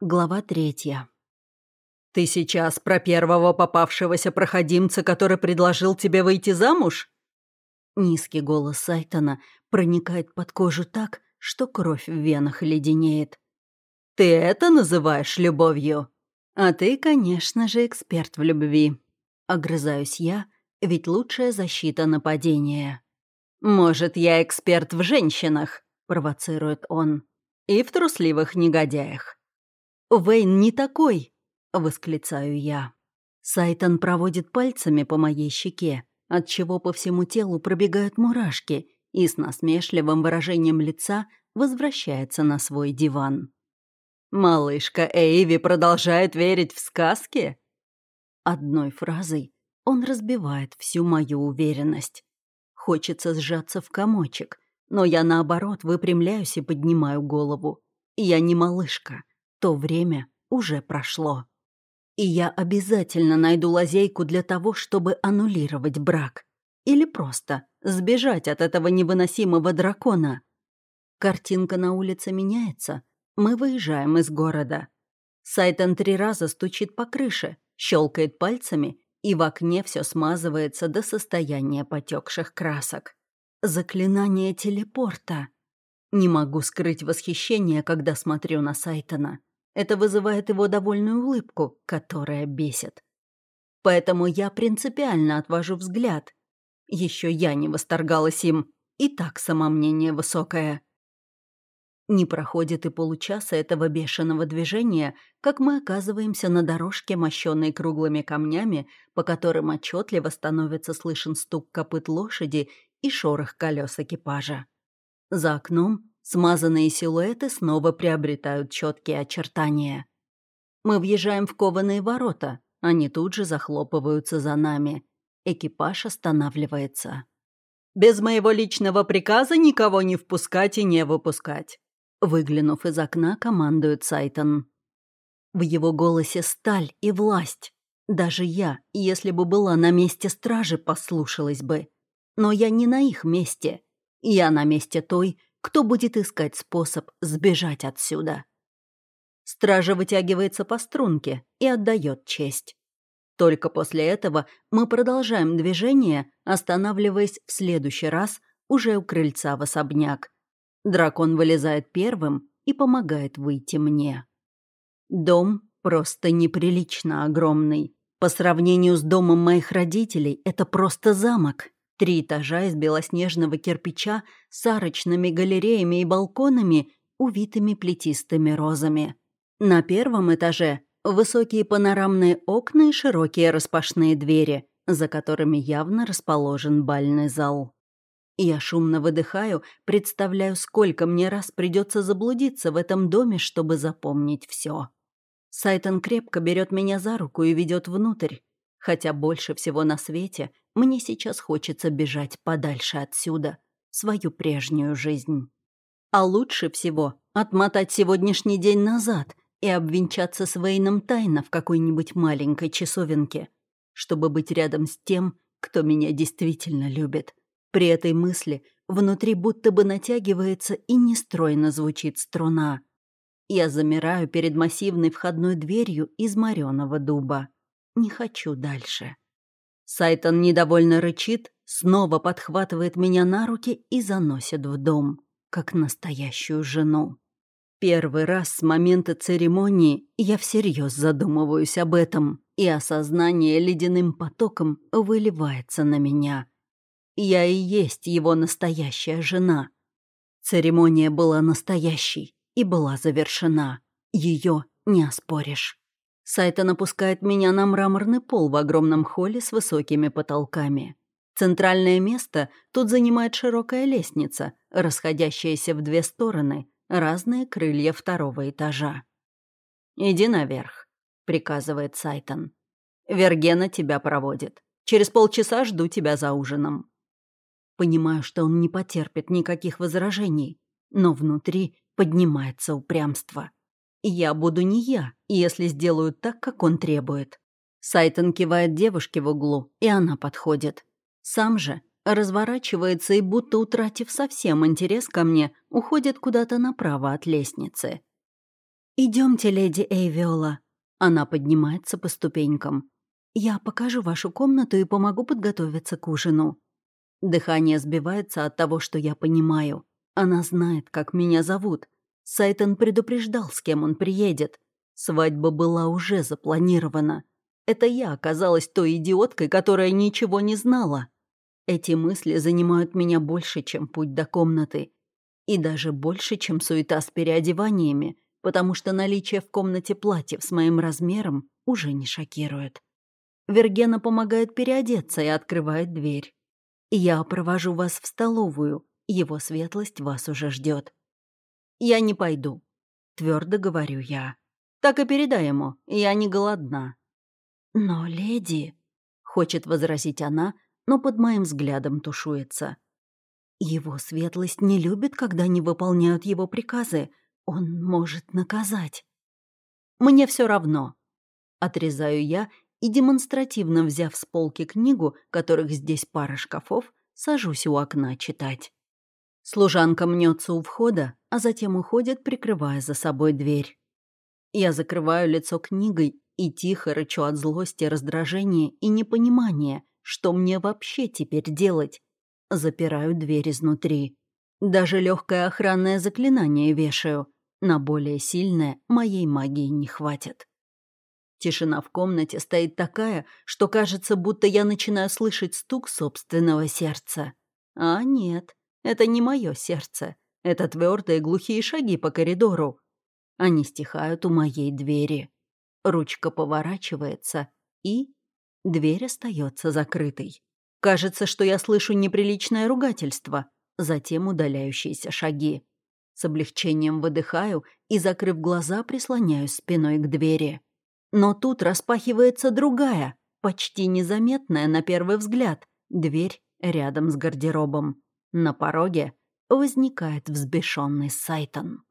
Глава третья. «Ты сейчас про первого попавшегося проходимца, который предложил тебе выйти замуж?» Низкий голос Сайтона проникает под кожу так, что кровь в венах леденеет. «Ты это называешь любовью?» «А ты, конечно же, эксперт в любви». Огрызаюсь я, ведь лучшая защита нападения. «Может, я эксперт в женщинах?» — провоцирует он. «И в трусливых негодяях. «Вейн не такой!» — восклицаю я. Сайтон проводит пальцами по моей щеке, отчего по всему телу пробегают мурашки и с насмешливым выражением лица возвращается на свой диван. «Малышка Эйви продолжает верить в сказки?» Одной фразой он разбивает всю мою уверенность. Хочется сжаться в комочек, но я, наоборот, выпрямляюсь и поднимаю голову. Я не малышка. То время уже прошло. И я обязательно найду лазейку для того, чтобы аннулировать брак. Или просто сбежать от этого невыносимого дракона. Картинка на улице меняется. Мы выезжаем из города. Сайтон три раза стучит по крыше, щелкает пальцами, и в окне все смазывается до состояния потекших красок. Заклинание телепорта. Не могу скрыть восхищение, когда смотрю на Сайтона. Это вызывает его довольную улыбку, которая бесит. Поэтому я принципиально отвожу взгляд. Еще я не восторгалась им, и так самомнение высокое. Не проходит и получаса этого бешеного движения, как мы оказываемся на дорожке, мощенной круглыми камнями, по которым отчетливо становится слышен стук копыт лошади и шорох колес экипажа. За окном Смазанные силуэты снова приобретают четкие очертания. Мы въезжаем в кованые ворота, они тут же захлопываются за нами. Экипаж останавливается. «Без моего личного приказа никого не впускать и не выпускать», выглянув из окна, командует Сайтон. В его голосе сталь и власть. Даже я, если бы была на месте стражи, послушалась бы. Но я не на их месте. Я на месте той, кто будет искать способ сбежать отсюда. Стража вытягивается по струнке и отдает честь. Только после этого мы продолжаем движение, останавливаясь в следующий раз уже у крыльца в особняк. Дракон вылезает первым и помогает выйти мне. Дом просто неприлично огромный. По сравнению с домом моих родителей, это просто замок. Три этажа из белоснежного кирпича с арочными галереями и балконами, увитыми плетистыми розами. На первом этаже высокие панорамные окна и широкие распашные двери, за которыми явно расположен бальный зал. Я шумно выдыхаю, представляю, сколько мне раз придется заблудиться в этом доме, чтобы запомнить все. Сайтон крепко берет меня за руку и ведет внутрь, хотя больше всего на свете мне сейчас хочется бежать подальше отсюда, свою прежнюю жизнь. А лучше всего отмотать сегодняшний день назад и обвенчаться с Вейном тайно в какой-нибудь маленькой часовенке, чтобы быть рядом с тем, кто меня действительно любит. При этой мысли внутри будто бы натягивается и нестройно звучит струна. Я замираю перед массивной входной дверью из мореного дуба. Не хочу дальше. Сайтон недовольно рычит, снова подхватывает меня на руки и заносит в дом, как настоящую жену. Первый раз с момента церемонии я всерьез задумываюсь об этом, и осознание ледяным потоком выливается на меня. Я и есть его настоящая жена. Церемония была настоящей и была завершена. Ее не оспоришь. Сайтон опускает меня на мраморный пол в огромном холле с высокими потолками. Центральное место тут занимает широкая лестница, расходящаяся в две стороны, разные крылья второго этажа. «Иди наверх», — приказывает Сайтон. «Вергена тебя проводит. Через полчаса жду тебя за ужином». Понимаю, что он не потерпит никаких возражений, но внутри поднимается упрямство. Я буду не я, если сделаю так, как он требует. Сайтон кивает девушке в углу, и она подходит. Сам же разворачивается и, будто утратив совсем интерес ко мне, уходит куда-то направо от лестницы. Идемте, леди Эйвиола». Она поднимается по ступенькам. «Я покажу вашу комнату и помогу подготовиться к ужину». Дыхание сбивается от того, что я понимаю. Она знает, как меня зовут. Сайтон предупреждал, с кем он приедет. Свадьба была уже запланирована. Это я оказалась той идиоткой, которая ничего не знала. Эти мысли занимают меня больше, чем путь до комнаты. И даже больше, чем суета с переодеваниями, потому что наличие в комнате платьев с моим размером уже не шокирует. Вергена помогает переодеться и открывает дверь. «Я провожу вас в столовую. Его светлость вас уже ждет. «Я не пойду», — твердо говорю я. «Так и передай ему, я не голодна». «Но, леди...» — хочет возразить она, но под моим взглядом тушуется. «Его светлость не любит, когда не выполняют его приказы. Он может наказать». «Мне все равно», — отрезаю я и, демонстративно взяв с полки книгу, которых здесь пара шкафов, сажусь у окна читать. Служанка мнется у входа, а затем уходит, прикрывая за собой дверь. Я закрываю лицо книгой и тихо рычу от злости, раздражения и непонимания, что мне вообще теперь делать. Запираю дверь изнутри. Даже легкое охранное заклинание вешаю. На более сильное моей магии не хватит. Тишина в комнате стоит такая, что кажется, будто я начинаю слышать стук собственного сердца. А нет, это не мое сердце. Это твердые глухие шаги по коридору. Они стихают у моей двери. Ручка поворачивается, и дверь остается закрытой. Кажется, что я слышу неприличное ругательство, затем удаляющиеся шаги. С облегчением выдыхаю и, закрыв глаза, прислоняюсь спиной к двери. Но тут распахивается другая, почти незаметная на первый взгляд, дверь рядом с гардеробом. На пороге возникает взбешенный Сайтон.